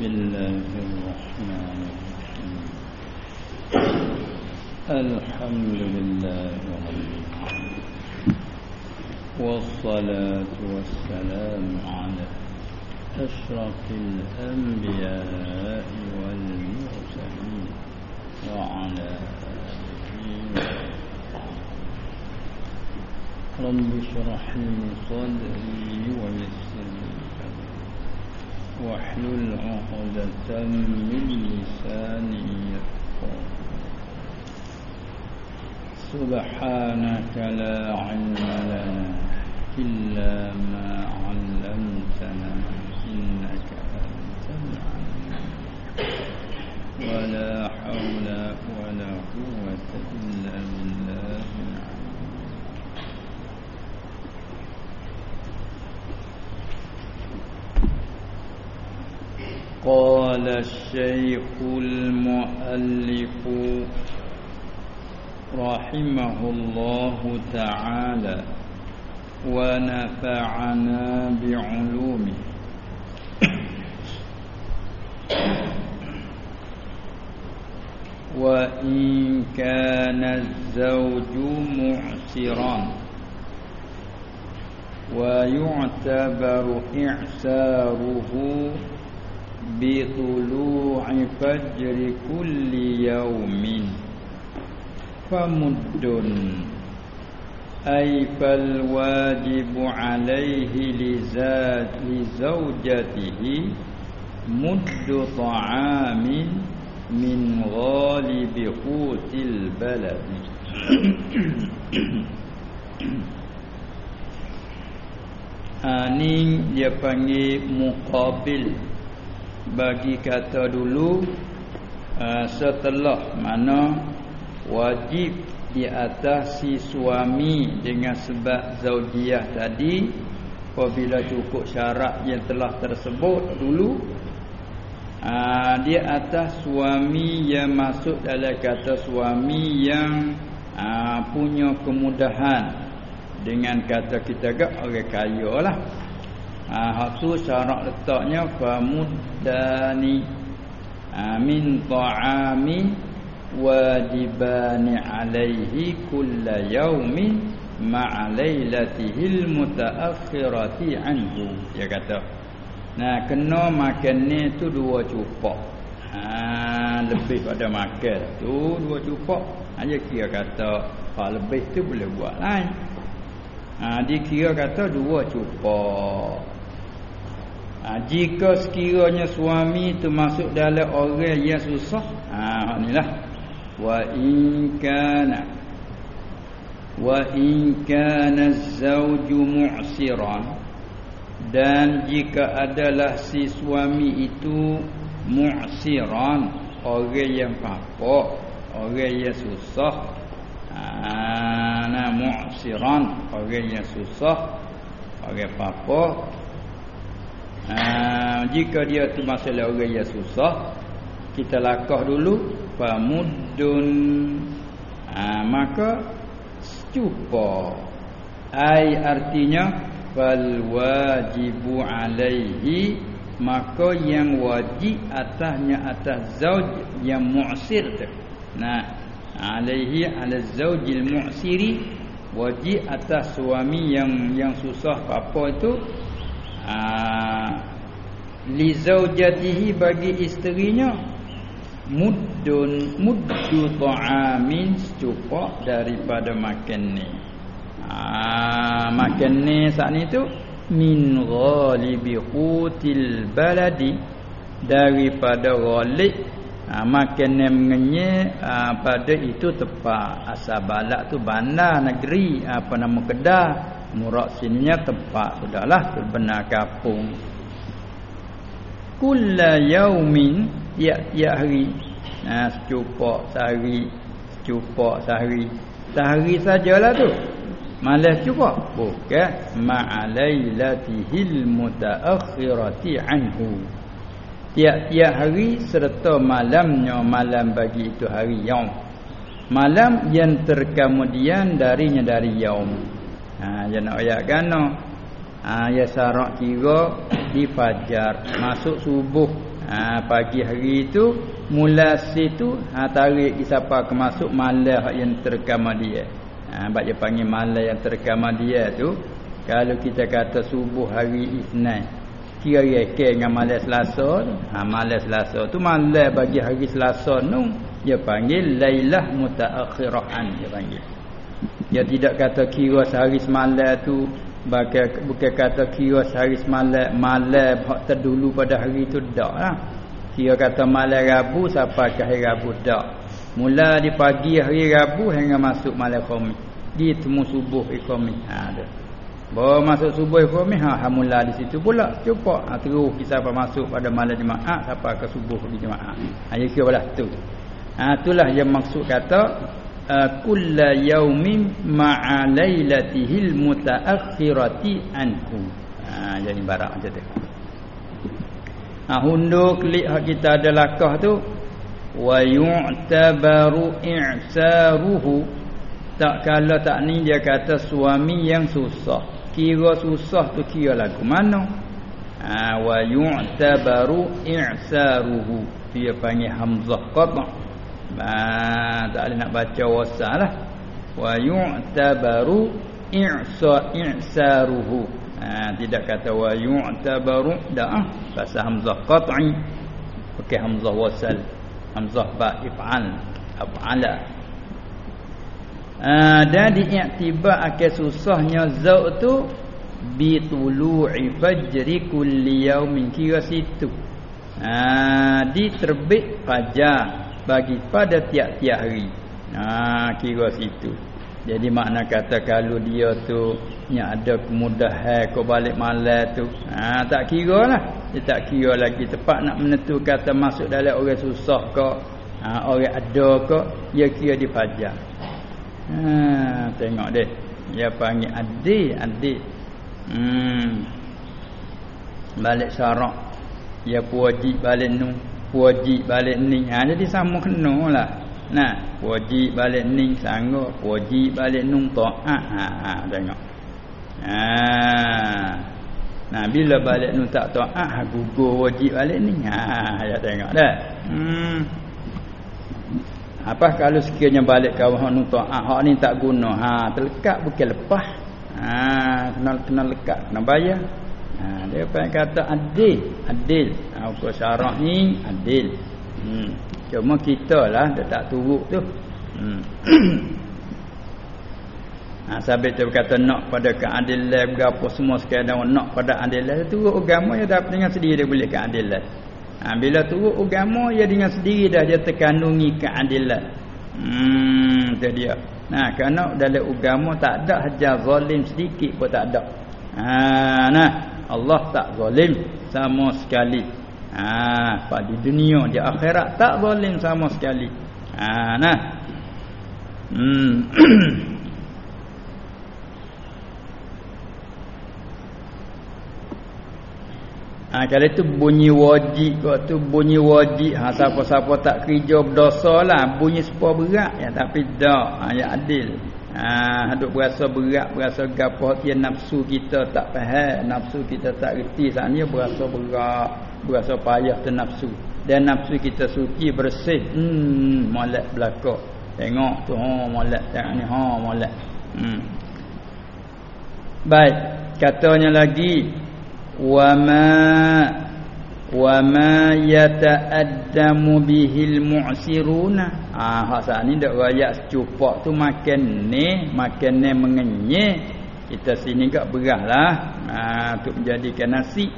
بسم الله الرحمن الرحيم. الحمد لله رب العالمين. والصلاة والسلام على أشرف الأنبياء والمرسلين وعلى آله رب اشرح لي صدري ويسر لي واحلل عقدة من لساني يفقه سبحانك لا علم لنا إلا ما علمتنا إنك أنت العليم ولا حول ولا قوة إلا بالله العليم قال الشيخ المؤلف رحمه الله تعالى ونفعنا بعلومه. وإن كان الزوج معسرا ويعتبر إعساره بِطُلُوعِ فَجْرِ كُلِّ يَوْمٍ فَمُدٌّ أي فالواجب عليه لزاد لزوجته مد طعام من غالب قوت البلد Ini dia panggil Muqabil bagi kata dulu uh, setelah mana wajib di atas si suami dengan sebab zaujiah tadi apabila cukup syarat yang telah tersebut dulu uh, di atas suami yang masuk dalam kata suami yang uh, punya kemudahan. Dengan kata kita gak orang kaya lah ha, hak tu syarat letaknya famudani ha, min ta'ami wajibani alaihi kulla yaumin lailatihil mutaakhirati anhu. Dia kata nah kena makan ni tu dua cupak. Ha, lebih pada makan tu dua cupak. Aja kira kata hak lebih tu boleh buat lain. Ha, dikira kata dua cupak ha, jika sekiranya suami itu masuk dalam orang yang susah ha inilah wa in kana wa in kana zawju mu'siran dan jika adalah si suami itu mu'siran orang yang apa orang yang susah ana mu'siran orang yang susah orang apa ha, jika dia tu masalah orang yang susah kita lakah dulu famudun ha, maka secupa ai artinya fal wajibu alaihi maka yang wajib atasnya atas zauj yang mu'sir nah alaihi ala zaujil mu'siri wajib atas suami yang yang susah apa itu aa, li zaujatihi bagi isterinya muddun muddu ta'amin secupak daripada makan ni. Aa, makan ni saat ni tu min ghalibi qutil baladi daripada ghalib ha, makan yang mengenye ha, pada itu tepat. Asal balak tu bandar negeri apa nama kedah murak sininya tempat sudahlah benar kampung kulla yaumin tiap-tiap hari. Ha, secupak sehari secupak sehari. Sehari sajalah tu. Malas cukup bukan. Ma'alailatihil mutaakhirati anhu. Tiap-tiap hari serta malamnya malam bagi itu hari yaum. Malam yang terkemudian darinya dari yaum ha yang nak ayat gano. Ha ya syarat kira di fajar. Masuk subuh. Ha ha, pagi hari itu mula situ ha, tarik siapa ke masuk malam yang terkama dia. Ha, sebab dia panggil malam yang terkama dia tu. Kalau kita kata subuh hari Isnin kira reke dengan malam Selasa ha, malam Selasa tu malam bagi hari Selasa tu dia panggil lailah mutaakhirahan dia panggil dia tidak kata kira sehari semalam tu Bukan, bukan kata kira sehari semalam Malam hak terdulu pada hari itu Tak lah. Kira kata malam Rabu sampai ke hari Rabu Tak. Mula di pagi hari Rabu Hingga masuk malam Khomi Di temu subuh Khomi ha, Bawa masuk subuh Khomi ha, Mula di situ pula. Cuba ha, Terus kita apa masuk pada malam Jumaat Sampai ke subuh di Jumaat. Ha, Ya kira lah tu. Ha, Itulah yang maksud kata kulla yaumin ma'a lailatihil mutaakhirati anhu ha jadi barak macam tu. Ha hundur klik hak kita ada lakah tu wa yu'tabaru i'saruhu. Tak kala tak ni dia kata suami yang susah. Kira susah tu kira lagu mana? Ha wa yu'tabaru i'saruhu. Dia panggil hamzah qata' Bah, tak boleh nak baca wasalah. Wa yu'tabaru i'sa i'saruhu. Ha, tidak kata wa yu'tabaru dah bahasa hamzah qat'i. Okey hamzah wasal. Hamzah ba if'al. Af'ala. Ha, dan diiktibar akan susahnya zau tu bi tulu'i fajri kulli yaumin kira situ. Ha, diterbit fajar bagi pada tiap-tiap hari. Ha kira situ. Jadi makna kata kalau dia tu yang ada kemudahan kau balik malam tu. Ha tak kira lah. Dia tak kira lagi tepat nak menentu kata masuk dalam orang susah ke ha, orang ada ke dia kira di fajar. Ha tengok deh. Dia panggil adik adik. Hmm. Balik syarak. Dia wajib balik nu wajib balik ni ha jadi sama kena lah. Nah wajib balik ni sanggup wajib balik nung taat ha ha tengok. Ha. Nah bila balik nung tak taat ha gugur wajib balik ni ha ya tengok dah. Hmm. Apa kalau sekiranya balik kau hak nung taat hak ni tak guna. Ha terlekat bukan lepas ha kena kena lekat kena bayar. Ha, dia yang kata adil, adil. Ha, ukur syarak ni adil. Hmm. Cuma kita lah dia tak turut tu. Hmm. ha, sabit dia berkata nak pada keadilan berapa semua sekadar nak pada adilan turut agama dia dapat dengan sendiri dia boleh keadilan. Ha, bila turut agama dia dengan sendiri dah dia terkandungi keadilan. Hmm, itu dia. Nah, kerana dalam agama tak ada hajar zalim sedikit pun tak ada. Ha, nah, Allah tak zalim sama sekali. Ha, pada dunia di akhirat tak zalim sama sekali. Ha, nah. Hmm. Ha, kalau itu bunyi wajib kau tu bunyi wajib ha, siapa-siapa tak kerja berdosa lah bunyi sepa berat ya tapi tak ha, ya adil Ha haduk berasa berat, berasa gapo dia nafsu kita tak faham, nafsu kita tak reti saatnya berasa berat, berasa payah tu nafsu. Dan nafsu kita suci bersih, hmm molek belaka. Tengok tu ha molek tengok ni ha molek. Hmm. Baik, katanya lagi wa ma wa ma yata'addamu bihil mu'siruna ah ha hak ni dak rakyat secupak tu makan ni makan ni mengenyek kita sini gak berahlah ah untuk menjadikan nasi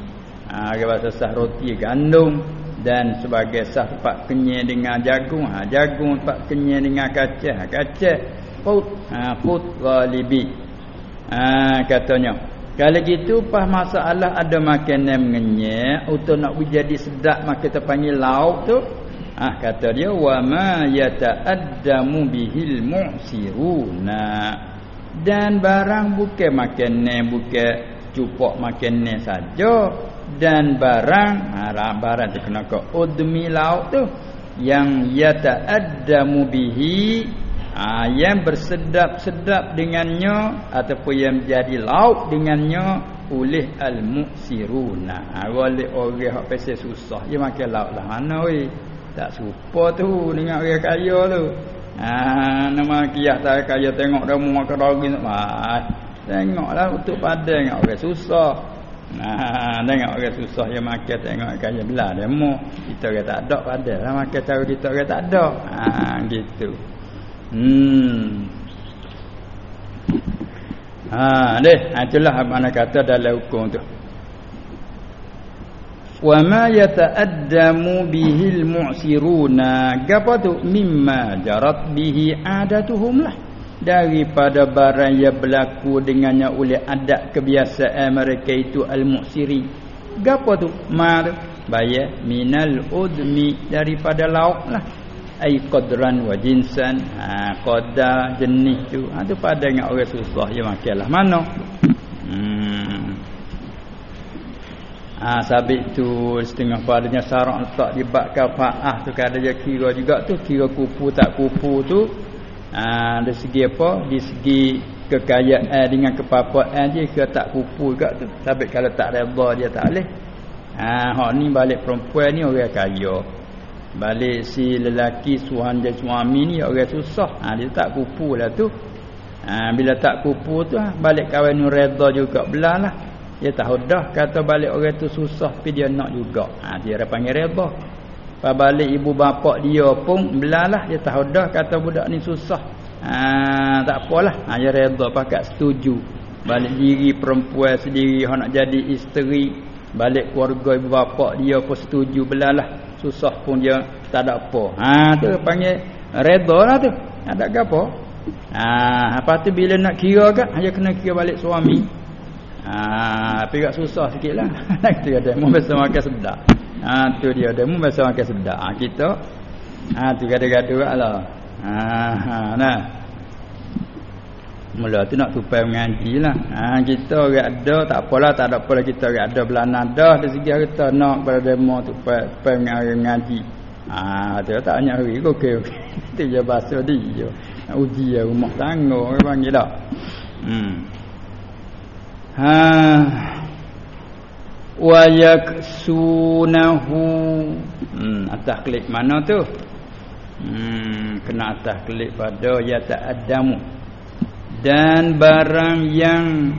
ah bahasa sah roti gandum dan sebagai sah tempat kenyek dengan jagung ha jagung tempat kenyek dengan kacang kacang put ha put ghalibi ah katanya kalau gitu pas masalah ada makanan mengenyek untuk nak jadi sedap maka kita panggil lauk tu. Ah kata dia wa ma yata'addamu bihil mu'siruna. Dan barang bukan makanan bukan cupok makanan saja dan barang ha, barang tu kena ke udmi lauk tu yang yata'addamu bihi ha, yang bersedap-sedap dengannya ataupun yang menjadi lauk dengannya oleh al-mu'siruna. Ha, oleh orang hak pasal susah dia makan lauk lah. Mana weh? Tak serupa tu dengan orang kaya tu. Ha, nama kiyah tak kaya tengok dia makan daging ha, tengoklah untuk pada dengan orang susah Nah, tengok orang susah yang makan tengok kaya belah dia mu kita orang tak ada pada lah makan cara kita orang tak ada. Ha gitu. Hmm. Ha deh, ha, itulah mana kata dalam hukum tu. Wa ma yata'addamu bihil mu'siruna gapo tu mimma jarat bihi adatuhum lah daripada barang yang berlaku dengannya oleh adat kebiasaan mereka itu al-mu'siri gapo tu? Mar bayar minal udmi daripada lauk lah. Ai qadran wa jinsan. Ha qadar jenis tu. Ha tu pada dengan orang susah je makanlah mana? Hmm. Ha sabit tu setengah padanya syarat letak di bab kafaah tu. Kada dia kira juga tu. Kira kupu tak kupu tu ha dari segi apa di segi kekayaan dengan kepapaan dia kira tak kupu juga tu sabit kalau tak redha dia tak boleh ha hak ni balik perempuan ni orang kaya Balik si lelaki suhan dia suami ni orang susah. Ha, dia tak kupu lah tu. Ha, bila tak kupu tu ha, balik kawan ni reda juga belah lah. Dia tahu dah kata balik orang tu susah tapi dia nak juga. Ha, dia panggil reda. Lepas balik ibu bapa dia pun belah lah. Dia tahu dah kata budak ni susah. Ha, tak apalah. Ha, dia reda pakat setuju. Balik diri perempuan sendiri nak jadi isteri. Balik keluarga ibu bapa dia pun setuju belah lah susah pun dia tak ada apa. Ha tu panggil redha lah tu. Ada apa? Ha apa tu bila nak kira kan hanya kena kira balik suami. Ha tapi susah sikitlah. tu ada mu biasa makan sedap. Ha tu dia ada mu biasa makan sedap. Ha kita ha tu gaduh-gaduh lah. Ha ha nah. Mula tu nak tupai mengaji lah ha, Kita orang ada Tak apalah tak ada apalah kita orang ada Belana dah Dari segi kita nak pada demo tupai, tupai mengaji ha, tu tak banyak hari okey okey. Tu je bahasa dia. Nak uji ya rumah tangga panggil dah. Hmm. Ha. Wa yaksunahu. Hmm, atas klik mana tu? Hmm, kena atas klik pada ya ta'addamu dan barang yang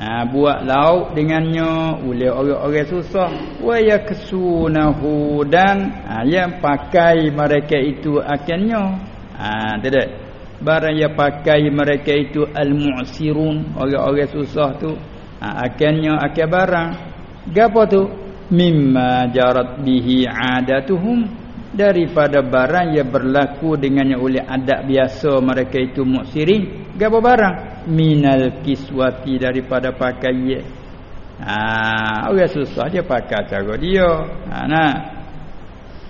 ha, buat lauk dengannya oleh orang-orang susah wa yaksunahu dan ha, yang pakai mereka itu akhirnya ha tidak barang yang pakai mereka itu al-mu'sirun orang-orang susah tu ha, akhirnya akhir barang gapo tu? Mimma jarat bihi adatuhum. Daripada barang yang berlaku dengannya oleh adat biasa mereka itu muksirin gapo barang? Minal kiswati daripada pakaian ha orang susah dia pakai cara dia. Ha nah.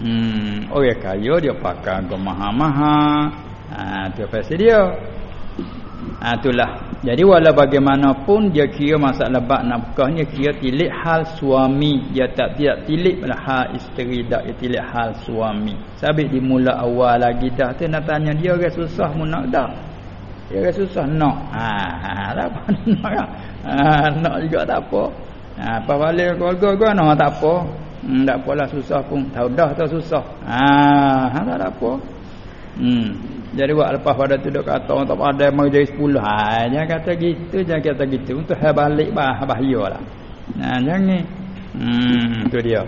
Hmm orang kaya dia pakai gemah-mahal ha tu pasal dia. Ha itulah jadi walau bagaimanapun dia kira masalah bab nafkahnya kira tilik hal suami dia tak tidak tilik pada hal isteri dak dia tilik hal suami. Sabit di mula awal lagi dah tu nak tanya dia orang susah mu nak dak. Dia orang susah nak. Ha, ha tak apa nak. Ha nak juga tak apa. Ha apa balik keluarga gua nak tak apa. Hmm, tak apalah susah pun. Tahu dah tu susah. Ha, ha tak apa. Hmm. Jadi buat lepas pada tu dok kata orang tak ada mau jadi 10. Ha jangan kata gitu, jangan kata gitu. Untuk hal balik bah bahayalah. Nah jangan. Hmm tu dia.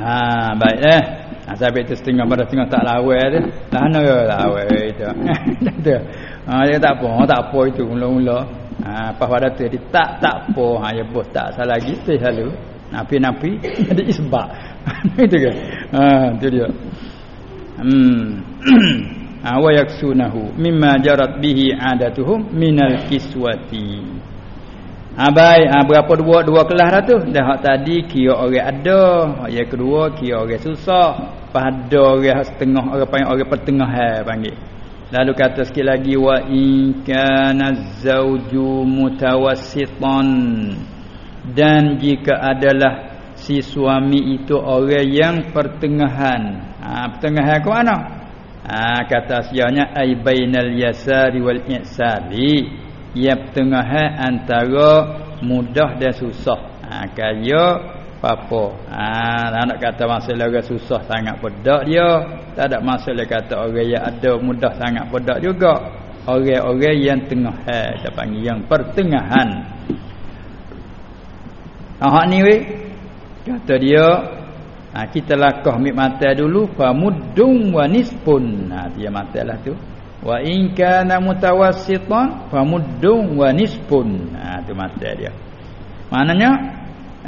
Ha baik eh. Ha sampai tu setengah pada setengah tak lawa tu. Mana ke lawa itu. tu. Ha dia tak apa, tak apa itu mula-mula. Ha lepas pada tu dia tak tak apa. Ha ya bos tak salah gitu selalu. Napi-napi jadi isbak. itu ke. Ha tu dia. Hmm. Ha, wa yaksunahu mimma jarat bihi adatuhum minal kiswati. Ha baik, ha, berapa dua dua kelas dah tu? Dah hak tadi kira orang ada, yang kedua kira orang susah, pada orang setengah orang panggil orang pertengah hai panggil. Lalu kata sikit lagi wa in kana zawju mutawassitan dan jika adalah si suami itu orang yang pertengahan ha, pertengahan ke mana? Ha, kata sianya ai bainal yasari wal ihsari ia tengah antara mudah dan susah. Ha kaya apa? Ha nak kata masalah orang susah sangat pedak dia. Tak ada masalah kata orang yang ada mudah sangat pedak juga. Orang-orang yang tengah kita panggil yang pertengahan. Ah ni weh? Kata dia ha, kita lakah mik mata dulu fa muddun wa nisfun ha dia matalah tu. Wa in kana mutawassitan fa muddun wa nisfun ha tu mata dia. Maknanya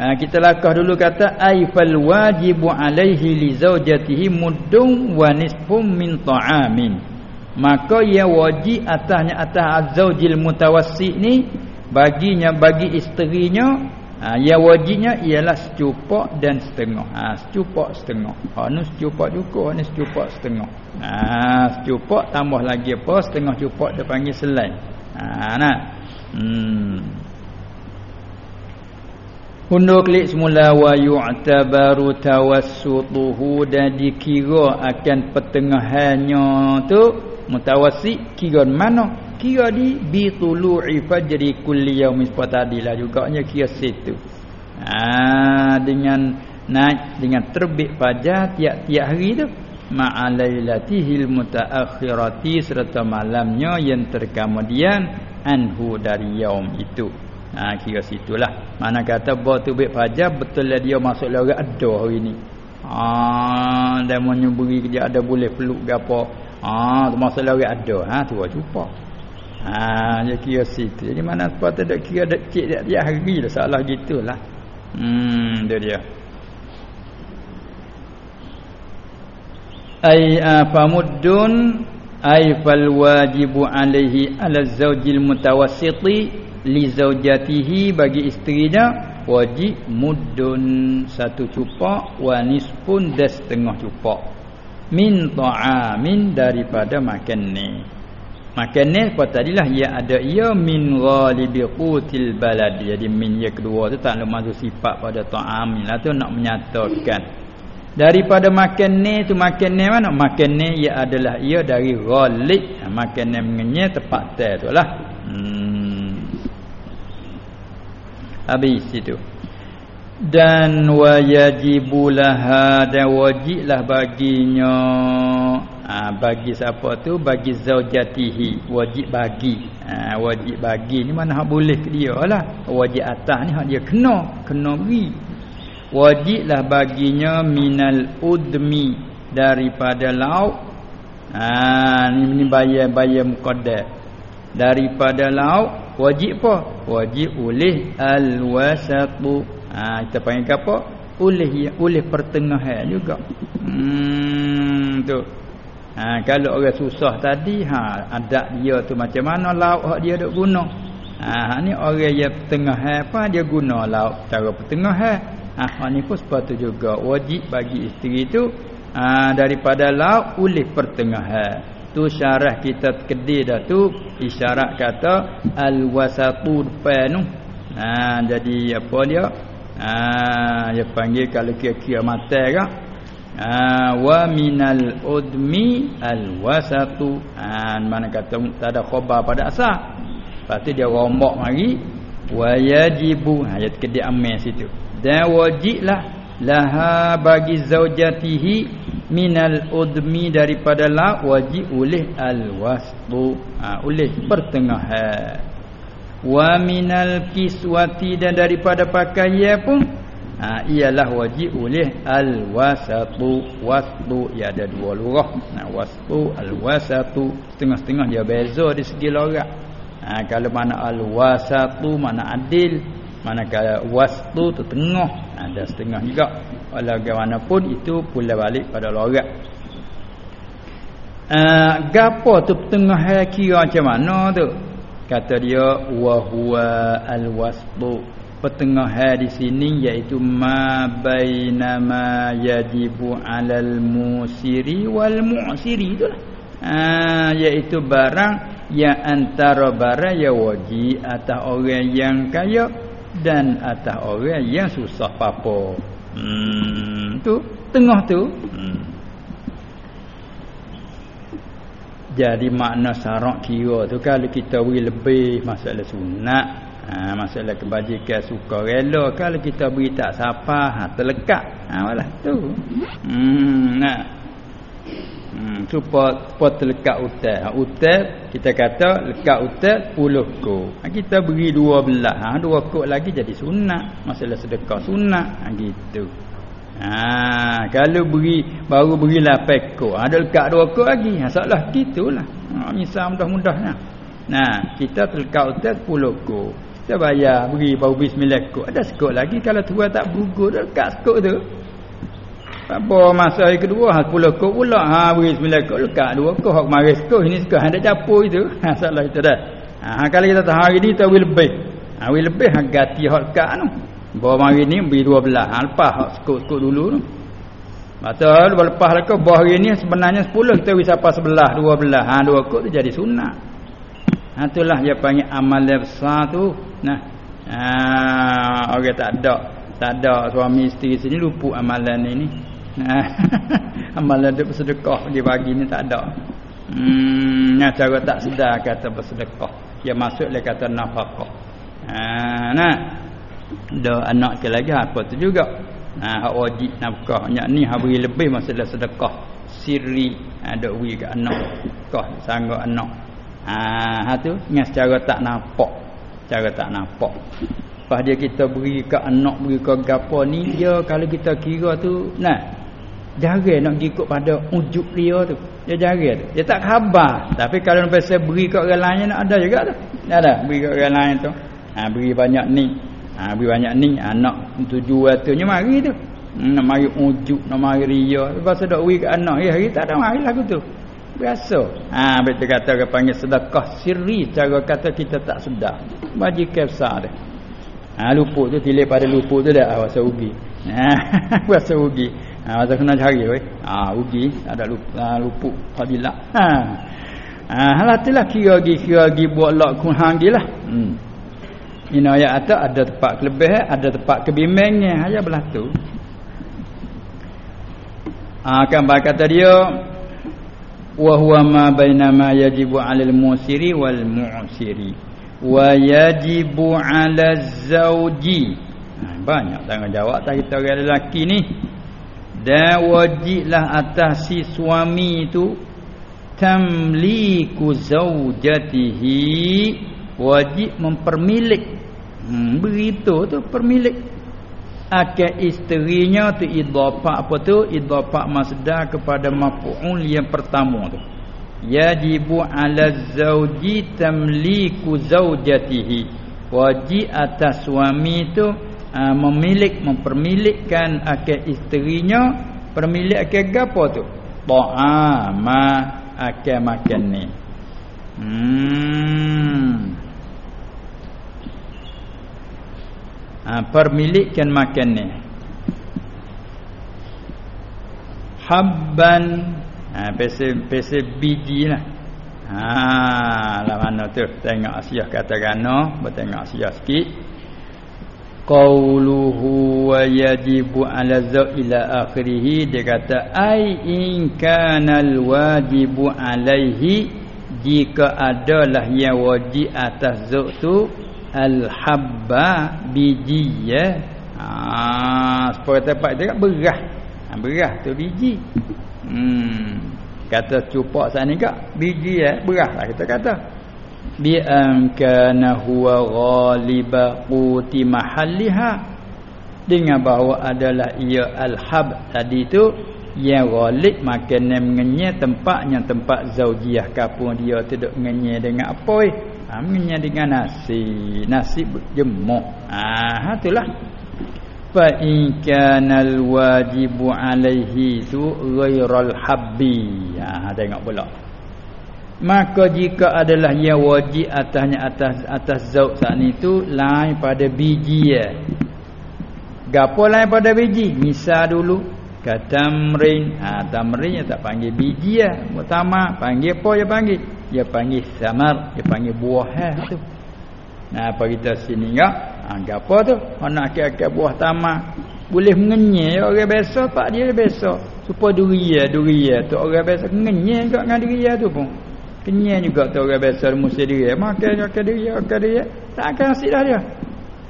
ha, kita lakah dulu kata ai fal wajibu alaihi li zaujatihi muddun wa nisfun min ta'amin. Maka ia wajib atasnya atas azaujil mutawassi ni baginya bagi isterinya ha, ia wajibnya ialah secupak dan setengah. Ha, secupak setengah. Ha, ni secupak juga ni secupak setengah. Ha, secupak tambah lagi apa? Setengah cupak dia panggil selain ha, nah. hmm. Hundur klik semula. Wa yu'tabaru tawassutuhu. Dan dikira akan pertengahannya tu mutawassit kira mana kira di bi tulu'i fajri kulli tadilah juga nya kira situ. Ha dengan naik dengan terbit fajar tiap-tiap hari tu. Ma'alailatihil mutaakhirati serta malamnya yang terkemudian anhu dari yaum itu. Ha kira situlah mana kata ba terbit fajar betul lah dia masuk lagi ada hari ni. Ha dan menyuburi kerja ada boleh peluk gapo. Ah, tu masalah orang ada. Ha tu jumpa. Ha dia kira situ. Jadi mana sepatut dak kira dak cik dak dia hari dah salah gitulah. Hmm dia dia. Ai famuddun ai fal wajibu alaihi ala zaujil mutawassiti li zaujatihi bagi isterinya wajib muddun satu cupak wa nisfun dan setengah cupak min ta'amin daripada makan ni makan ni apa tadilah ia ada ia min ghalibi qutil balad jadi min yang kedua tu tak masuk sifat pada ta'amin lah tu nak menyatakan. Daripada makan ni tu makan ni mana? Makan ni ia adalah ia dari ghalib makan ni mengenye tepat tu lah. Hmm. habis itu. Dan wajibulaha dan wajiblah baginya ha, bagi siapa tu? Bagi zaujatihi. Wajib bagi. Ha, wajib bagi ni mana hak boleh ke dia lah. Wajib atas ni hak dia kena. Kena bagi wajiblah baginya minal udmi daripada lauk. Ha, ni, ni bayar bayar muqaddar daripada lauk wajib apa? Wajib oleh al-wasatu. Ha, kita panggil apa? Oleh oleh pertengahan juga. Hmm tu ha, kalau orang susah tadi ha adat dia tu macam mana lauk hak dia dok guna. Ha ni orang yang pertengahan apa dia guna lauk cara pertengahan ha hak ni pun sepatut juga. Wajib bagi isteri tu ha, daripada lauk oleh pertengahan tu syarah kita kedai dah tu. Isyarat kata al wasatu depan tu ha jadi apa dia? Ah, dia panggil kalau kira-kira mata ke ah wa minal udmi al wasatu. Ah mana kata tak ada khabar pada asal. Pasti dia rombak mari. Wa yajibu. Ha kedek amal situ. Dan wajiblah laha bagi zaujatihi minal udmi daripada la wajib oleh al wastu. Ha, oleh pertengahan. Wa minal kiswati dan daripada pakaian pun ha, ialah wajib oleh al wasatu wastu ia ada dua lurah. Nah wastu al wasatu setengah-setengah dia beza di segi logat ha, kalau mana al wasatu mana adil. Mana kalau wastu tu tengah ada setengah juga. Walaupun itu pula balik pada logat uh, gapo tu tengah kira macam mana tu? Kata dia wa huwa alwasbu pertengahan di sini iaitu ma baina ma yajibu alal musiri wal mu'siri itulah. Ha, iaitu barang yang antara barang yang wajib atas orang yang kaya dan atas orang yang susah apa hmm tu tengah tu. Hmm. Jadi makna syarak kira tu kalau kita beri lebih masalah sunat ha, masalah kebajikan suka rela kalau kita beri tak siapa ha, terlekat ha, malah tu hmm, nah Hmm, supaya supaya terlekat utai. Ha, utai kita kata lekat utai puluh ko. Ha, kita beri dua belah. Ha, dua kok lagi jadi sunat. Masalah sedekah sunat. Ha, gitu. Ha, kalau beri baru beri lapan kok. Ha, ada lekat dua kok lagi. Ha, salah gitulah. Ha, misal mudah-mudahnya. Nah, kita terlekat utai puluh ko. Kita bayar beri baru beri sembilan kok. Ada sekok lagi kalau tua tak gugur dah lekat sekok tu. Apa masa hari kedua ha 10 kok pula ha beri 9 kok lekat dua kok hak mari sekok ini sekok ada capur itu. Ha salah itu dah. Ha kalau kita tahu hari ni tahu lebih. Ha lebih ha ganti hak lekat tu. Bawa mari ni beri 12. Ha lepas hak sekok-sekok dulu tu. Betul lepas lepas bah hari ni sebenarnya 10 kita beri siapa sebelah 12. Ha dua kok tu jadi sunat. Ha itulah dia panggil amal besar tu. Nah. Ha orang tak ada tak ada suami isteri sini luput amalan ini amalan dia bersedekah dia bagi ni tak ada. Hmm nah cara tak sedar kata bersedekah. Dia masuk dia kata nafkah. Ha nah. Ada anak ke lagi apa tu juga. Ha hak wajib nafkah. Nya ni ha beri lebih masalah sedekah. Sirri ada ha, wi ke anak. Kah sanggup anak ha ha tu dengan secara tak nampak cara tak nampak Lepas dia kita beri ke anak beri ke gapo ni dia kalau kita kira tu nah Jarang nak ikut pada ujuk dia tu. Dia jarang tu. Dia tak khabar. Tapi kalau nak saya beri kat orang lain nak ada juga tu. Ada beri kat orang lain tu. Ha, beri banyak ni. Ha, beri banyak ni. Anak tujuan tu. Nya mari tu. Hmm, nak mari ujuk. Nak mari ria. Tu dah beri kat anak. Ya hari tak ada mari lagu tu. Biasa. Ha, betul kata dia panggil sedekah sirri. Cara kata kita tak sedar. Bagi kefsar dia. Ha, luput tu. Tilik pada luput tu dah. Awasa rugi. Ha, awasa rugi. Ha masa kena cari weh. Ha rugi ada lupa ha, luput fadilah. Ha. Ha halatilah kira lagi kira lagi buat lak kun hang lah. Hmm. Ini ayat ada ada tempat kelebih ada tempat kebimbangnya hanya belah tu. Ha kan kata dia wa huwa ma baina ma yajibu 'alal musiri wal mu'siri. Wa yajibu 'ala zawji. Ha, banyak tanggungjawab tak kita orang lelaki ni. Dan wajiblah atas si suami itu tamliku zaujatihi wajib mempermilik. Hmm, begitu tu permilik akan isterinya tu idhafah apa tu? Idhafah masdar kepada maf'ul yang pertama tu. Yajibu ala zauji tamliku zaujatihi wajib atas suami tu uh, memilik mempermilikkan akal isterinya permilik akal gapo tu? Ta'ama akal makan ni. Hmm uh, permilikkan makan ni. Habban ha pese biji lah. Ha lah mana tu? Tengok asiah kata gano bertengok asiah sikit. Qauluhu wa yajibu ala zaw ila akhirih. Dia kata ai in kana al wajibu alaihi jika adalah yang wajib atas zaw tu al habba biji ya ha supaya tempat dia berah. Ha, berah tu biji. Hmm. Kata cupak sana kak biji ya berah lah kita kata. Bi an kana huwa ghaliba quti mahalliha. Dengan bahawa adalah ia al-hab tadi tu yang ghalib makanan mengenyai tempatnya tempat zaujiah kapung dia tidak mengenyai dengan apa eh ha, mengenyai dengan nasi nasi jemuk. Ah ha, itulah. Fa in kana al-wajibu alaihi tu ghairal habbi. Ha tengok pula. Maka jika adalah yang wajib atasnya atas atas zauq saat itu lain pada biji ya gapo lain pada biji? Misal dulu katamrin. Ha tamrin tak panggil biji ya. Pertama panggil apa dia panggil dia panggil samar dia panggil buah ha tu. Nah apa kita sini enggak ha gapo tu? Nak akak buah tamak. Boleh mengenyai orang biasa pak dia biasa. Supaya duria duria tu orang biasa mengenyai kat dengan duria tu pun. Kenyang juga tu orang biasa mesti dia makan makan dia makan dia tak akan nasi dah dia.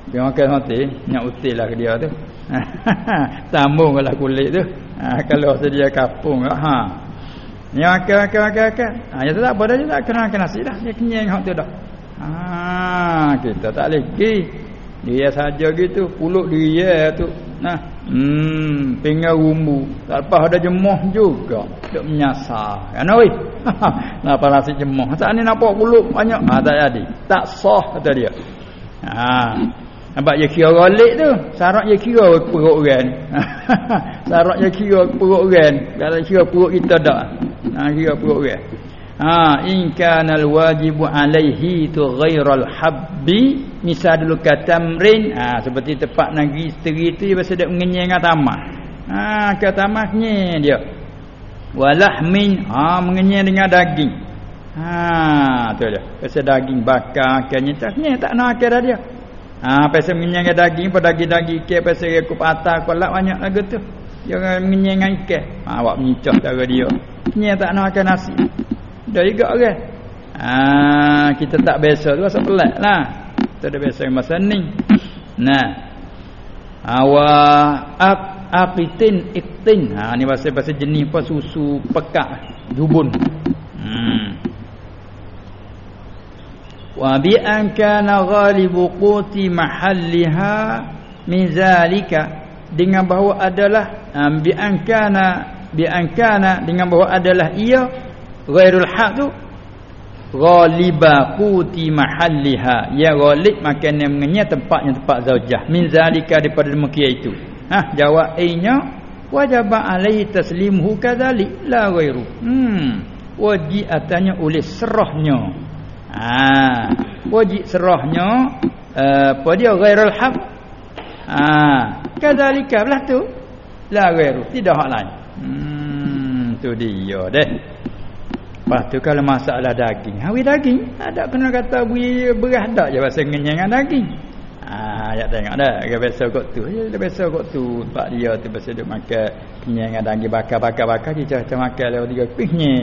Dia makan hati nak util lah dia tu. Sambung lah kulit tu. Ha, kalau sedia kapung ha ni makan makan makan makan ha, ya tak apa dah tak kena. Makan nasi dah. Dia kenyang hati tu dah. Ha, kita tak boleh pergi dia saja gitu. Puluk dia tu. Nah. Hmm pinggan rumbu. Lepas ada jemuh juga. Duk menyasar. Kan oi? Napa nasi jemuh. Tak ni nampak puluk banyak. Ha tak jadi. Tak sah kata dia. Ha nampak dia kira golik tu? Syarat dia kira perut orang syarat dia kira perut orang kalau kira perut kita dak ha kira perut orang ha in kana alwajibu alaihi tu ghairal habbi misal dulu katamrin ha seperti tempat negeri isteri tu dia biasa dak mengenyang tamah ha ke tamahnya dia. Walahmin ha mengenyang dengan daging. Ha tu dia. Biasa daging bakar kanya tak ni tak nak kira dia ha pasal mengenyang daging pada daging-daging ke pasal aku patah kolak banyak lagu tu. Jangan mengenyang ikan. Ha awak menyicah cara dia. Ni tak nak makan nasi. Dah juga orang. Ah kita tak biasa tu rasa pelik lah. Kita dah biasa masa ni. Nah. Awa ap apitin iktin ha ni bahasa jenis apa? Susu pekak jubun hmm wa bi an kana ghalibu quti mahalliha min zalika. Dengan bahawa adalah um, bi an kana bi an kana dengan bahawa adalah ia ghairul haq tu ghaliba quti mahalliha. Ya ghalib makan yang mengenyah tempatnya tempat zaujah. Min zalika daripada demikian itu. Ha jawab ainya wajib alaihi taslimuhu kadzalik la ghairu. Hmm wajib atanya oleh serahnya ha. Wajib serahnya uh, apa dia ghairul haq? Ha. Kadzalika belah tu. La ghairu tidak hak lain. Hmm tu dia deh. Lepas tu kalau masalah daging, hawi daging, ada kena kata beras dak je pasal ngenyangan daging. Ah, ya tengok dah, dia biasa kok tu. Dia biasa kok tu, pak dia tu biasa duk makan ngenyangan daging bakar-bakar-bakar. Je macam makan lewat tiga pihnya.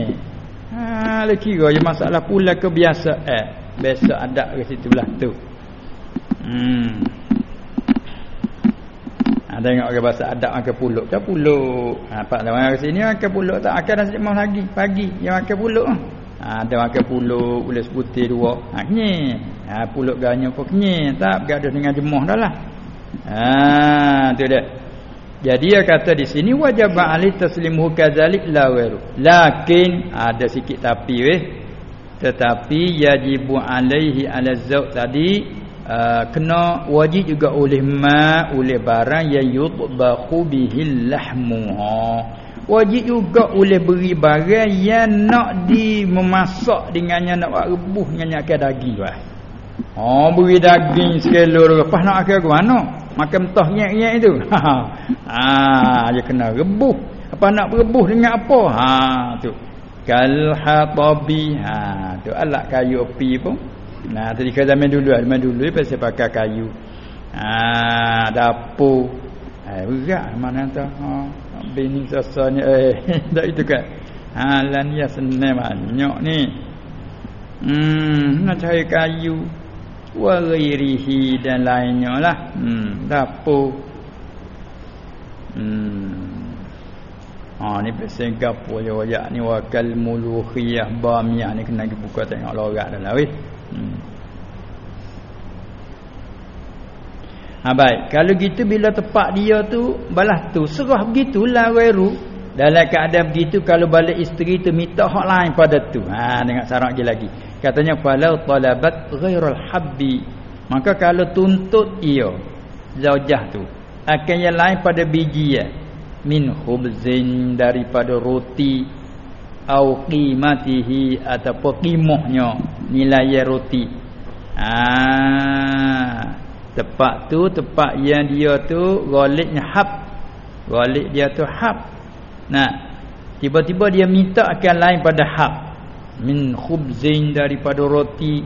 Ha, le kira je masalah pula kebiasaan. Eh, biasa ada ke situ belah tu. Hmm. Ha, tengok ke bahasa adab makan puluk ke puluk. Ha pak dalam sini makan puluk tak akan nasi mau lagi pagi yang makan puluk. Ha ada makan puluk boleh sebutir dua. Ha ni. Ha puluk ganyo pun ni tak bergaduh dengan jemuh dah lah. Ha tu dia. Jadi dia kata di sini wajib ali taslimuhu kadzalik la wairu. Lakin ada sikit tapi weh. Tetapi yajibu alaihi ala zauj tadi Uh, kena wajib juga oleh ma oleh barang yang yutbahu bihil lahmu ha. wajib juga oleh beri barang yang nak di memasak dengannya nak buat rebus dengan ke daging bah. Ha beri daging sekilo lepas nak ke mana makan mentah nyek-nyek itu ha dia kena rebus apa nak rebus dengan apa ha tu kal hatabi ha tu alat kayu api pun Nah, tadi ke zaman dulu, zaman dulu pasal pakai kayu. Ah, dapur. Eh, berat mana tu? Ha, bini sasanya eh, dak itu kan. Ha, lan ya senang banyak ni. Hmm, nak cari kayu. Wa ghairihi dan lainnya lah. Hmm, dapur. Hmm. Ha ni pasal gapo je wajak ni wakal muluhiyah bamiyah ni kena buka tengok lorat dah lah weh. Hmm. Ha baik, kalau gitu bila tepak dia tu balas tu serah begitulah wairu. Dalam keadaan begitu kalau balik isteri tu minta hak lain pada tu. Ha tengok syarat lagi lagi. Katanya falau talabat ghairul habbi. Maka kalau tuntut ia zaujah tu akan yang lain pada biji ya. Min khubzin daripada roti au qimatihi ataupun qimahnya nilai roti ah tempat tu tempat yang dia tu ghaliknya hab ghalik dia tu hab nah tiba-tiba dia minta akan lain pada hab min khubzin daripada roti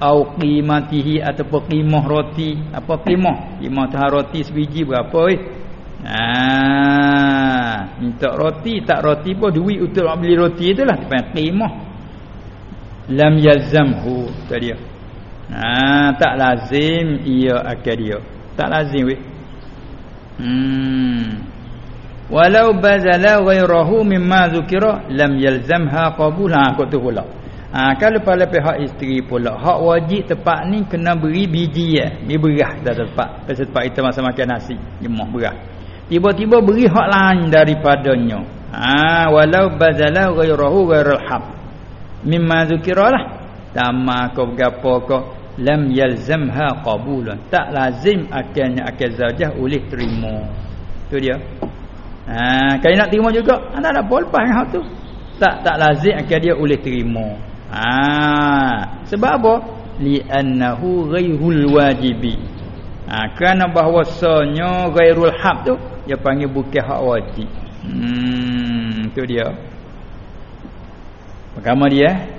au qimatihi ataupun qimah roti. Apa qimah qimah roti sebiji berapa eh Ha, minta roti tak roti pun duit untuk nak beli roti itulah. Panggil qimah. lam yalzamhu tu dia. Ha tak lazim ia akan dia. Tak lazim weh. Hmm walau bazala ghairahu mimma zukira lam yalzamha ha kau tu pula. Ha kalau pada pihak isteri pula hak wajib tempat ni kena beri biji ya. Ni berah dah tempat. Pasal tempat kita masa makan nasi jemah berah. Tiba-tiba beri hak lain daripadanya. Ha walau bazala ghairahu ghairal hab mimma zukira lah. Tama kau gapo kau lam yalzamha qabulan tak lazim akalnya akal zaujah oleh terima. Tu dia Ha, kalau nak terima juga, anda ada apa lepas hak tu. Tak tak lazim akan dia boleh terima. Ha, sebab apa? Li annahu ghairul wajibi. Ha, kerana bahwasanya ghairul haq tu dia panggil bukan hak wajib. Hmm, tu dia. Pertama dia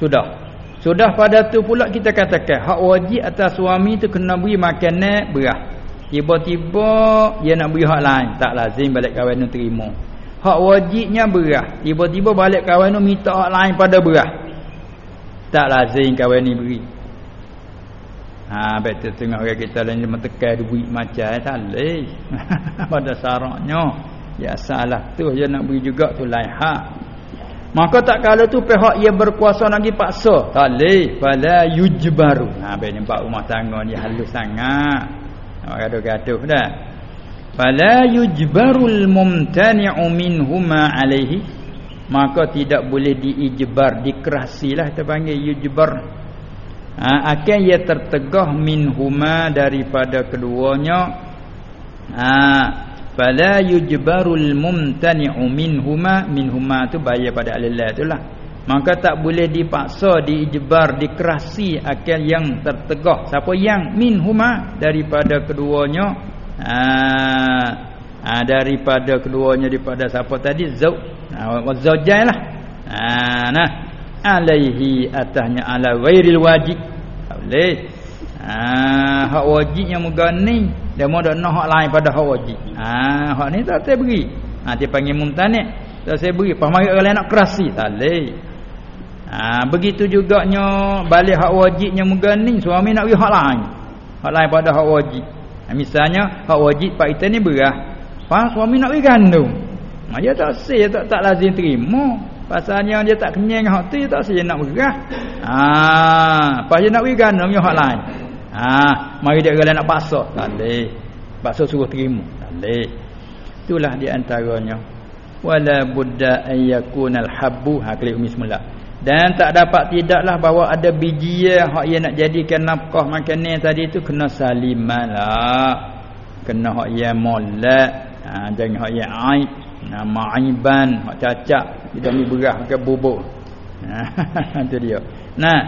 sudah. Sudah pada tu pula kita katakan hak wajib atas suami tu kena beri makanan berah. Tiba-tiba dia nak beri hak lain, tak lazim balik kawan tu terima. Hak wajibnya berah. Tiba-tiba balik kawan tu minta hak lain pada berah. Tak lazim kawan ni beri. Ha betul tengah orang kita lain mentekan duit macam eh, tak leh. pada syaratnya ya salah tu dia nak beri juga tu lain hak. Maka tak kala tu pihak ia berkuasa lagi paksa. Tak leh. Fala yujbaru. Ha ben nampak rumah tangga ni halus sangat gaduh-gaduh dah. Fala yujbarul mumtani'u minhuma alaihi. Maka tidak boleh diijbar dikerasilah kita panggil yujbar. Ha, akan ia tertegah minhuma daripada keduanya. Ha, fala yujbarul mumtani'u minhuma. Minhuma tu bahaya pada alillah itulah maka tak boleh dipaksa diijbar dikerasi akal yang tertegah siapa yang min huma daripada keduanya ha, ha daripada keduanya daripada siapa tadi? Zau ha lah. Ha nah. Alaihi atahnya ala ghairil wajib. Boleh. Ha hak wajib yang mugani dia mau nak hak lain pada hak wajib. Ha hak ni tak saya beri. Ha dia panggil mumtani tak saya beri. Pas orang lain nak kerasi tak boleh Ha, begitu juga nyo balik hak wajibnya mengani suami nak pergi hak lain. Hak lain pada hak wajib. Ha, misalnya hak wajib pak kita ni berah. Pak suami nak pergi gandum. Ha, dia tak sih tak tak lazim terima. Pasalnya dia tak kenyang hak tu dia tak sih nak berah. Ha, pas dia nak pergi gandum yo hak lain. Ha, mari dia kala nak paksa. Tak leh. Paksa suruh terima. Tak leh. Itulah di antaranya. Wala budda an yakuna al-habbu ha kali umi semula dan tak dapat tidaklah bahawa ada biji yang hak ia nak jadikan nafkah makanan tadi tu kena saliman lah. Kena hak ia molek. Ha, jangan hak ia aib. Nama aiban hak cacat tidak ni berah ke bubuk ha, tu dia. Nah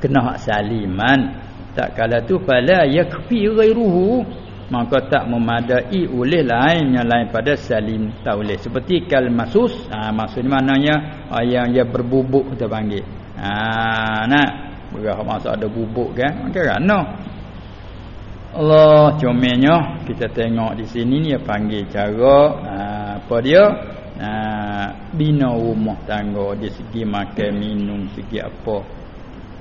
kena hak saliman. Tak kala tu fala yakfi ghairuhu maka tak memadai oleh lain yang lain pada salim boleh seperti kal masus ha, maksud maknanya ha, yang dia berbubuk kita panggil. Ha nak? Berapa masa ada bubuk kan? Maka kerana Allah comelnya kita tengok di sini ni dia panggil cara ha, apa dia? Ha, bina rumah tangga di segi makan minum segi apa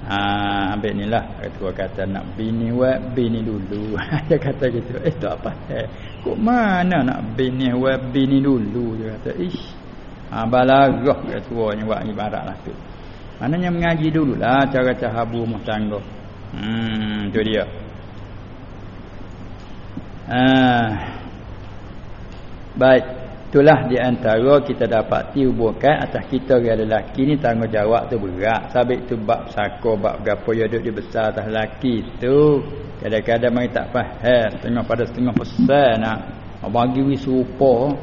Ha ambil nilah ketua kata nak bini wa bini dulu. dia kata gitu. Eh tak apa. Eh, kok mana nak bini wa bini dulu dia kata. Ish. Ha balaghah ketuanya buat ibarat lah tu. Maknanya mengaji dululah cara cahabu rumah tangga. Hmm tu dia. Ah. Baik. Itulah di antara kita dapati hubungkan atas kita orang lelaki ni tanggungjawab tu berat. Sabit tu bab sako, bab gapo ya duduk dibesar atas lelaki tu. Kadang-kadang mai tak faham, tengah pada setengah pesan nak bagi wi serupa.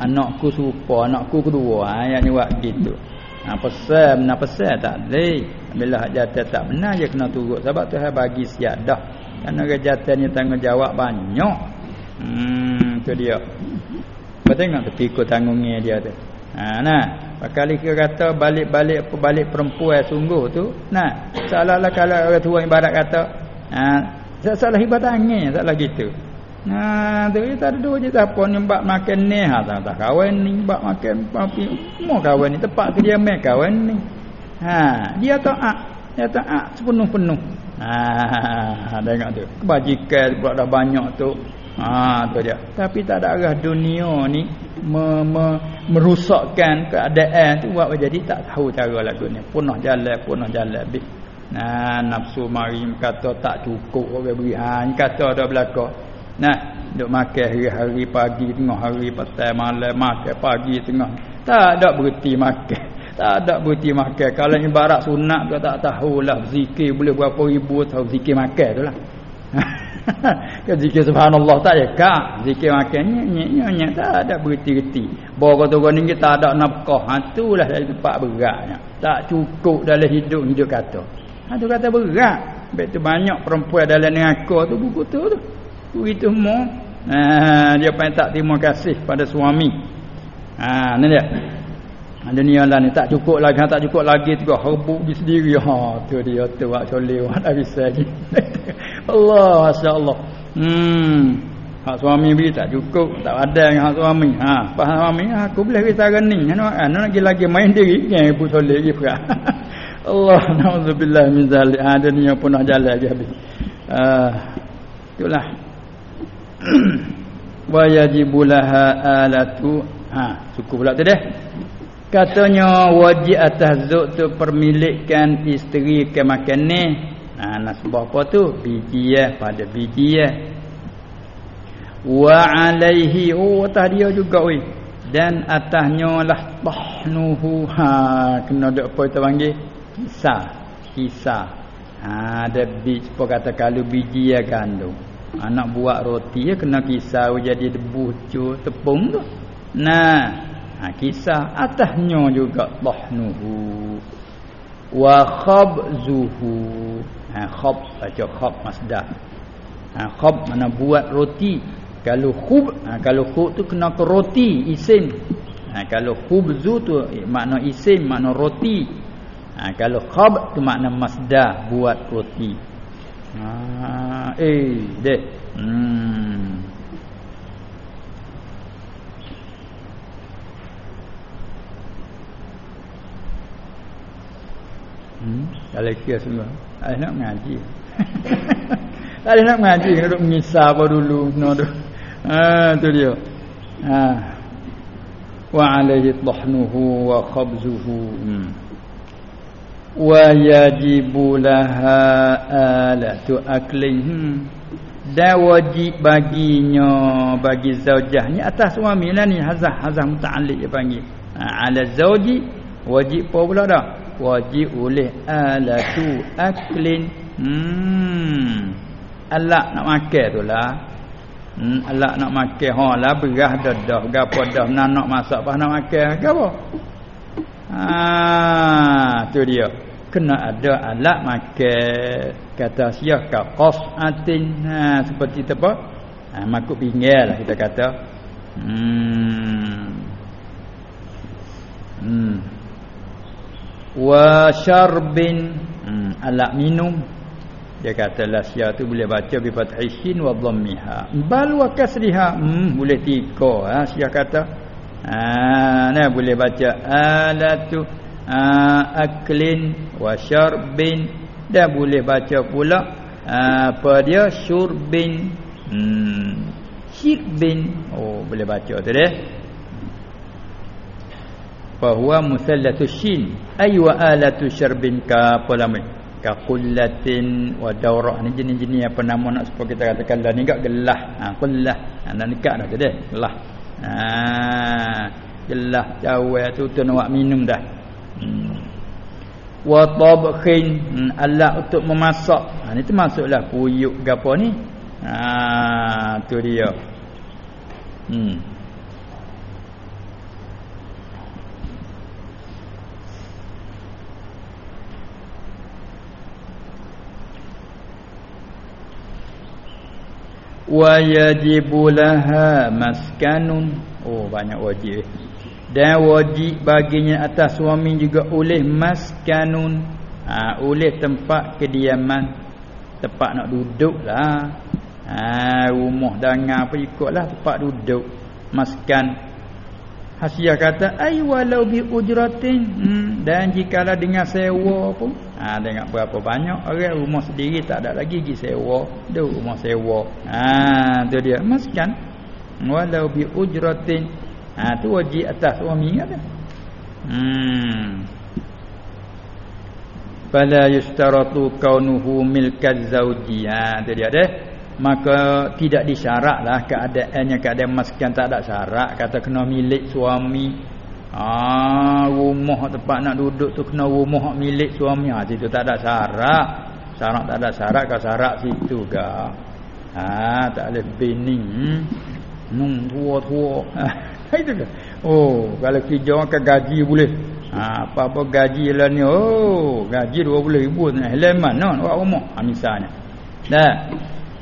Anakku serupa, anakku kedua. Ha, yang ni buat gitu. Ha, pesan, nak pesan tak boleh. Bila hak jatuh tak benar, je kena turut. Sebab tu bagi siap dah. Kerana kejahatan ni tanggungjawab banyak. Hmm, tu dia. Kau tengok tepi ikut tanggungnya dia tu. Ha nah, kali kita kata balik-balik balik perempuan sungguh tu, nah, salah-lah kalau orang tua ibarat kata, ha, salah hibat angin, salah gitu. Nah, tu kita ada dua je siapa ni bab makan ni, ha tak tak kawan ni bab makan papi, mau kawan ni tepat ke dia mai kawan ni. Ha, dia taat. Dia taat sepenuh-penuh. Ha, tengok tu. Kebajikan pula dah banyak tu. Ha, tu dia. Tapi tak ada arah dunia ni me, me, merusakkan keadaan tu buat jadi tak tahu cara lagu ni. Punah jalan, punah jalan. Nah, nafsu mari kata tak cukup orang beri ha kata ada belaka. Nah, duk makan hari-hari pagi tengah hari petang malam makan pagi tengah. Tak ada berhenti makan. Tak ada berhenti makan. Kalau ibarat sunat kau tak tahulah zikir boleh berapa ribu tahu zikir makan tu lah. kan zikir subhanallah tak ya kak zikir makannya nyek nyek tak ada berhenti-henti bawa kata orang ni tak ada nafkah ha itulah dari tempat beratnya tak cukup dalam hidup hidup kata Ha tu kata berat. Baik tu banyak perempuan dalam neraka tu buku tu tu. Begitu semua. Ha dia pun tak terima kasih pada suami. Ha ni dia. Ha dunia lah ni tak cukup lagi, ha, tak cukup lagi tu herbuk di sendiri. Ha tu dia tu wak soleh wak bisa lagi. Allah masya-Allah. Hmm. Hak suami beli tak cukup, tak ada dengan hak suami. Ha, pas suami aku boleh kita ni. Ana nak lagi main diri, kan ibu soleh lagi pula. Allah naudzubillah min zalik. Ha dunia pun nak jalan lagi habis. Ah itulah. Wa yajibu laha alatu. Ha cukup pula dah. Katanya wajib atas zuk tu permilikkan isteri ke makan ni. Ha nasbah apa tu? Biji ya pada biji ya. Wa alaihi oh atas dia juga oi. Dan atasnya lah tahnuhu ha kena dak apa kita panggil kisah kisah ha, ada biji apa kata kalau biji ya gandum anak buat roti ya kena kisah jadi debu cu tepung tu nah ha, kisah atasnya juga tahnuhu wa khabzuhu ha khab baca khab masdar ha khab mana buat roti kalau khub ha, kalau khub tu kena ke roti isim ha, kalau khubzu tu makna isim makna roti Ha, kalau khab tu makna masdar buat roti. Ha, eh deh. Hmm. Hmm, kalau kira semua. Ada nak ngaji. Ada nak ngaji duduk mengisah apa dulu no tu. Ha tu dia. Ha. Wa alaihi tahnuhu wa khabzuhu. Hmm wa yajibu laha alatu aklin hmm. dan wajib baginya bagi zaujah ni atas suami lah ni hazah hazah muta'alliq dia panggil ha, ala zauji wajib apa pula dah wajib oleh alatu aklin hmm alak nak makan tu lah hmm, alak nak makan ha lah berah dah gapo dah nak nak masak apa nak makan gapo Ah, tu dia. Kena ada alat makan kata siah ka qasatin ha seperti apa? Ha makuk pinggir lah kita kata. Hmm. Hmm. Wa syarbin. Hmm. alat minum. Dia kata sia tu boleh baca bi fathishin wa dhammiha. Bal wa kasriha. Hmm, boleh tiga ha sia kata. Ah, nah boleh baca alatu ah, aklin wa syarbin. Dan boleh baca pula ah, apa dia? Syurbin. Hmm. Syirbin oh boleh baca tu deh bahwa musallatu shin ay wa alatu syarbin ka apa lama ka qullatin wa dawrah ni jenis-jenis apa nama nak supaya kita katakan lah ni gak gelah ha qullah ha nak nikah dah deh gelah Ha jelas jawab tu tu nak minum dah. Hmm. Wa tabkhin hmm, Allah untuk memasak. Ha ni termasuklah puyuk gapo ni. Ha tu dia. Hmm. Wa yajibu laha maskanun oh banyak wajib. Dan wajib baginya atas suami juga oleh maskanun. Ha, oleh tempat kediaman. Tempat nak duduk lah. Ha, rumah dangar apa ikutlah tempat duduk. Maskan hasiah kata ay walau bi ujratin. Hmm, dan jika ada dengan sewa pun ha tengok berapa banyak orang rumah sendiri tak ada lagi pergi sewa. Duk rumah sewa. Ha tu dia. Maskan walau bi ujratin. Ha tu wajib atas suami kan? Hmm. Fala yustaratu kaunuhu milkaz zawji ha tu dia deh maka tidak disyaratlah keadaannya keadaan maskan tak ada syarat kata kena milik suami Ah rumah tempat nak duduk tu kena rumah milik suami. Ha situ tak ada syarat. Syarat tak ada syarat kau syarat situ ga. Ha tak boleh bini. Hmm. Nung tua-tua. Ha itu ke? Oh, kalau kerja ke gaji boleh. Ha apa-apa gaji lah ni. Oh, gaji 20,000 nak heleman no, orang rumah. Ha misalnya. Dah.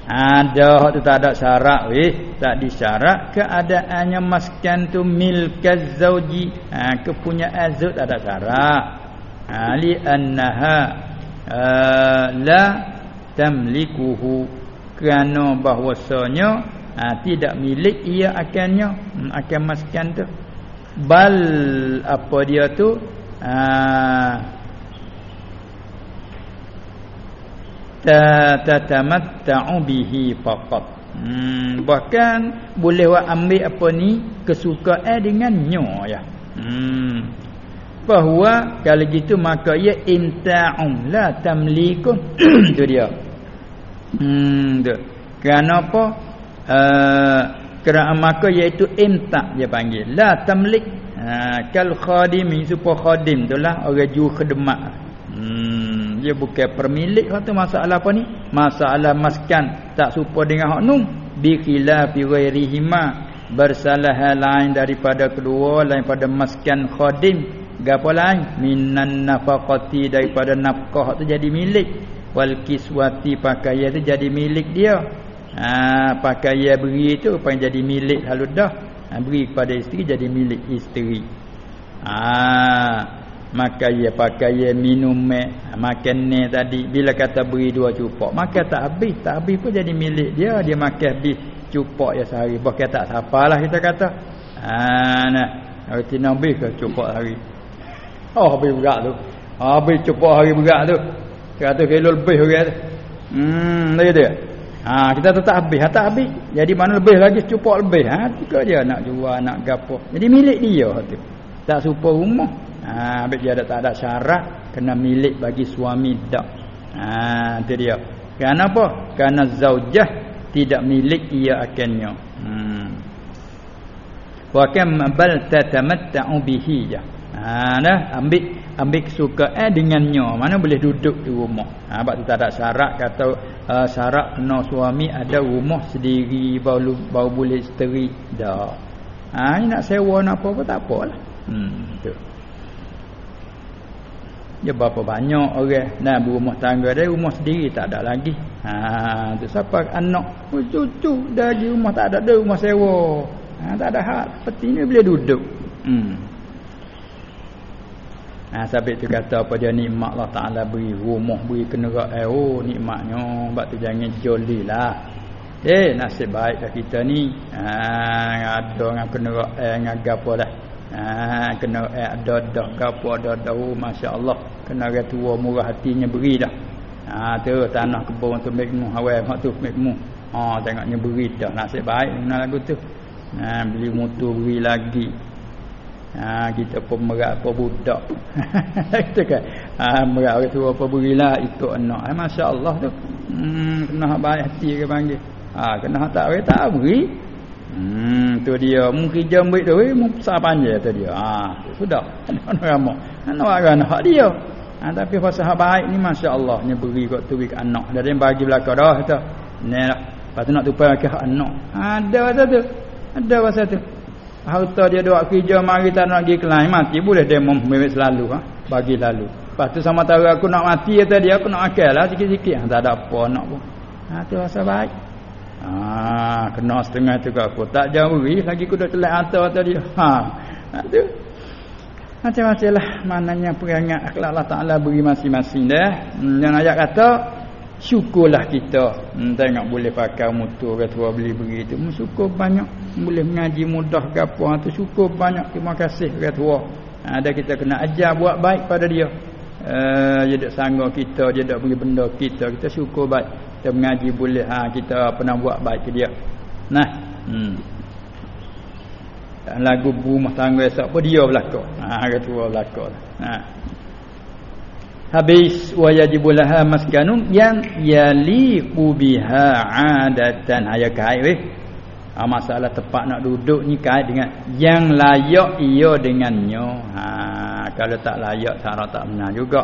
Ada tu tak ada syarat weh, tak disyarat keadaannya maskan tu milkaz zauji. Ha kepunyaan zauj ada syarat. Ha li annaha uh, la tamlikuhu kerana bahwasanya ha, tidak milik ia akannya hmm, akan maskan tu. Bal apa dia tu? Ha, tatamatta'u bihi faqat. Hmm, bahkan boleh wa ambil apa ni kesukaan dengannya ya. Hmm bahawa kalau gitu maka ia inta'um la tamlikun. Tu dia. Hmm tu. Kerana apa? Uh, kerana maka iaitu imta dia panggil. La tamlik. Ha, kal khadim supaya khadim itulah orang jual khidmat. Hmm dia bukan permilik tu masalah apa ni. Masalah maskan tak serupa dengan hak num bi khilafi ghairihima. Bersalah lain daripada kedua lain pada maskan khadim. Gapo lain? Minan nafaqati daripada nafkah tu jadi milik. Wal kiswati pakaian tu jadi milik dia. Ha pakaian beri tu apa jadi milik lalu dah ha, beri kepada isteri jadi milik isteri. Ah maka ia pakai ia minum makan ni tadi bila kata beri dua cupok makan tak habis. Tak habis pun jadi milik dia. Dia makan habis cupok ya sehari. Bukan tak siapalah kita kata. Ha nah arti nabi ke cupok hari? Oh habis berat tu. Habis cupok hari berat tu. 100 kilo lebih orang tu hmm dia dia ha kita tetap habis. Ha, tak habis. Jadi mana lebih lagi cupok lebih? Ha juga dia nak jual nak gapo. Jadi milik dia tu. Tak serupa rumah Ha dia ada tak ada syarat kena milik bagi suami dak. Ha itu dia. Kenapa? Karena zaujah tidak milik ia akannya. Hmm. Wa kam bal tatamatta'u bihi ya. Ha dah ambil ambil kesukaan dengannya. Mana boleh duduk di rumah. Ha sebab tu tak ada syarat kata uh, syarat kena suami ada rumah sendiri baru baru boleh isteri dak. Ha nak sewa nak apa pun tak apalah. Hmm tu. Dia berapa banyak orang. Nah berumah tangga dia rumah sendiri tak ada lagi. Ha, tu siapa anak? Oh, cucu dah di rumah tak ada ada rumah sewa. Ha, tak ada hak. Seperti ni boleh duduk. Hmm. ha, sampai tu kata apa dia nikmat Allah Ta'ala beri rumah beri kenerak eh, oh nikmatnya. Sebab tu jangan joli lah eh nasib baik kita ni. Ha, ada dengan kenerak eh, dengan gapo dah Ha, kena eh, ada dah gapo ada tahu masya-Allah kena orang tua murah hatinya beri dah. Ha tu tanah kebun tu mikmu awal hak tu mikmu. Ha tengoknya beri dah nasib baik guna lagu tu. Ha beli motor beri lagi. Ha kita pun merak apa budak. Itu kan. Ha merak orang tua apa berilah ikut anak. Ha, masya-Allah tu. Hmm kena baik hati ke panggil. Ha kena tak orang tak beri. Hmm tu dia mungkin jam baik tu eh besar panjang tu dia. Ha sudah. Ana ramai. Ana orang hak dia. Ha tapi pasal baik ni masya-Allah nya beri kok tu ke anak. Ada yang bagi belaka dah kata. Ni lah. Lepas tu nak tupai ke hak anak. Ada pasal tu. Ada pasal tu. Harta dia dua kerja mari tak nak pergi kelai mati boleh demo mewek selalu ha. Bagi lalu. Lepas tu sama tahu aku nak mati kata dia aku nak akal lah sikit-sikit. Ha, tak ada apa nak pun. Ha tu pasal baik. Ha, kena setengah tu aku tak jauh lagi aku dah telat harta tadi. Ha. Ha tu. Macam-macam lah perangat akhlak Allah Ta'ala beri masing-masing dah. Yang ayat kata Syukurlah kita. Hmm, Tengok boleh pakai motor ke tua beli begitu hmm, Syukur banyak. Boleh mengaji mudah ke apa tu Syukur banyak. Terima kasih ke tua. Ada kita kena ajar buat baik pada dia. Uh, dia tak sanggup kita dia tak bagi benda kita kita syukur baik. Kita mengaji boleh ha, kita pernah buat baik ke dia. Nah hmm. Lagu rumah tangga esok pun dia belakang ha, kata belakang ha. habis wa yajibulaha maskanun yang yaliqu biha adatan. Ayat kait weh. Ha, masalah tepat nak duduk ni kait dengan yang layak ia dengannya. Ha kalau tak layak cara tak benar juga.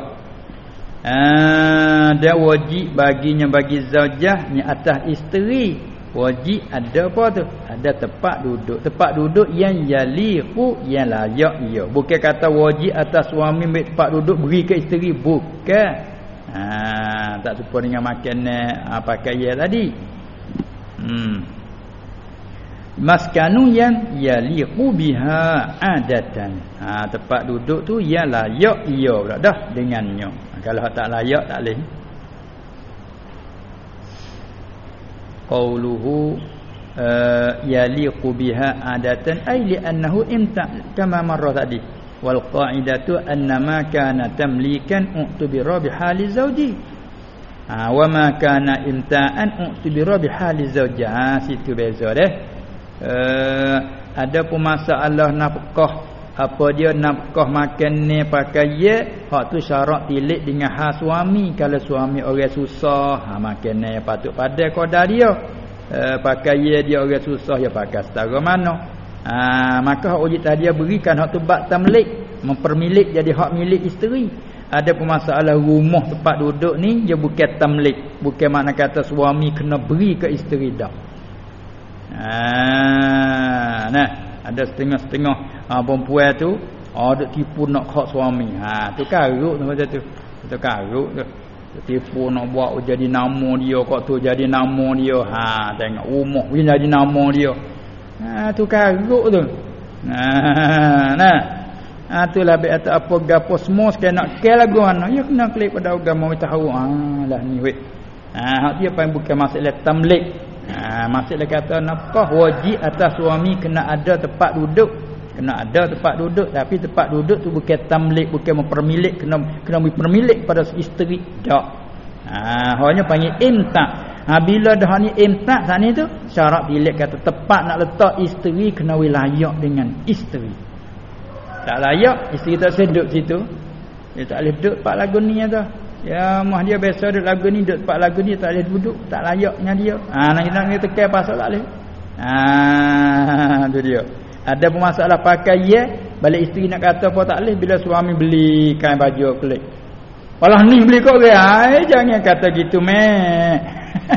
Ah dia wajib baginya bagi zaujah ni atas isteri wajib ada apa tu? Ada tempat duduk. Tempat duduk yang yaliqu yang layak ia. Bukan kata wajib atas suami ambil tempat duduk beri ke isteri. Bukan. Ha tak serupa dengan makanan apa kaya tadi. Hmm. Maskanu yang yaliqu biha adatan. Ha tempat duduk tu yang layak ia dah dengannya. Kalau tak layak tak leh qauluhu uh, yaliqu biha adatan ay li annahu imta kama marra tadi. Wal qa'idatu annama kana tamlikan u'tubira bihali zawji. Ha wa ma kana imta'an u'tubira bihali zawji. Ha situ beza deh. Uh, ada pun masalah nafkah apa dia nafkah makan ni pakai ye? Hak tu syarat tilik dengan hak suami. Kalau suami orang susah ha makan ni patut pada qada dia. Uh, pakai ye dia orang susah ya pakai setara mana. Ha maka hak wajib tadi berikan hak tu bak tamlik mempermilik jadi hak milik isteri. Ada pun masalah rumah tempat duduk ni dia bukan tamlik bukan makna kata suami kena beri ke isteri dah. Ha, nah, ada setengah-setengah ha, perempuan tu oh, tipu nak hak suami. Ha, tu karuk tu macam tu. Tu karuk tu. Tipu nak buat jadi nama dia kok tu jadi nama dia. Ha, tengok rumah ni jadi nama dia. Ha, tu karuk tu. Ha, nah. Ha, tu lah baik atau apa gapo semua sekali nak ke lagu mana. Ya kena klik pada agama kita tahu. Ha, lah ni weh. Ha, dia paling bukan masalah tamlik. Ha, maksudnya kata nafkah wajib atas suami kena ada tempat duduk. Kena ada tempat duduk tapi tempat duduk tu bukan tamlik, bukan mempermilik, kena kena mempermilik pada isteri. Tak. Ha, hanya panggil imtak. Ha, bila dah ni imtak saat ni tu, syarat bilik kata tepat nak letak isteri kena wilayah dengan isteri. Tak layak isteri tak seduk situ. Dia tak boleh duduk tempat lagu ni tu. Ya mah dia biasa duduk lagu ni duduk tempat lagu ni tak boleh duduk, tak layak dengan dia. Ha nak nak kita tekan pasal tak boleh. Ha tu dia. Ada masalah pakai ye, balik isteri nak kata apa tak boleh bila suami beli kain baju kulit. Walah ni beli kau ke? Jangan kata gitu meh.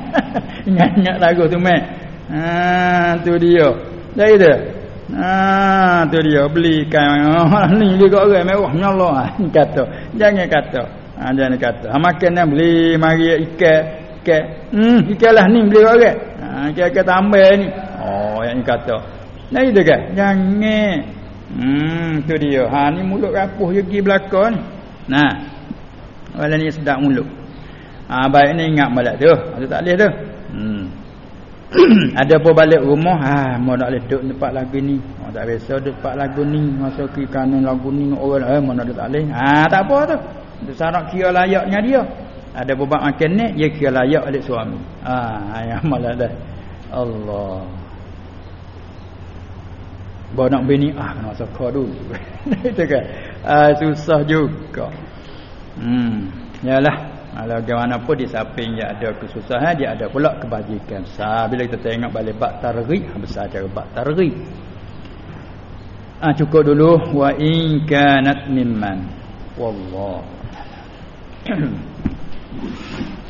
Ingat-ingat lagu tu meh. Ha tu dia. Dah itu. Ha tu dia beli kain. Walah ni beli kau ke mewah nyallah kata. Jangan kata. Ha jangan kata. Ha makan dah beli mari ikan. Ikan. Hmm ikanlah ni beli orang. Ha ikan-ikan tambah ni. Oh yang ni kata. Nah itu kan. Jangan. Hmm tu dia. Ha ni mulut rapuh je pergi belakang ni. Nah. Wala ni sedap mulut. Ha baik ni ingat balik tu. Ada tak boleh tu. Hmm. ada apa balik rumah ha mau nak leduk tempat lagu ni mau tak biasa tempat lagu ni masa ke kanan lagu ni orang eh mana ada tak boleh ha tak apa tu syarat kira layaknya dia. Ada beban makan ni dia kira layak oleh suami. Ah yang malah dah. Allah. Bawa nak bini ah masuk kau dulu. Itu kan. Ah susah juga. Hmm. Yalah. Kalau bagaimana pun di samping dia ada kesusahan dia ada pula kebajikan. Sa bila kita tengok balik bab targhib besar cara bab targhib. Ah cukup dulu wa in kanat mimman wallahu 嗯。